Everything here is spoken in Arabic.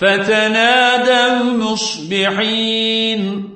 فتنادوا مصبحين.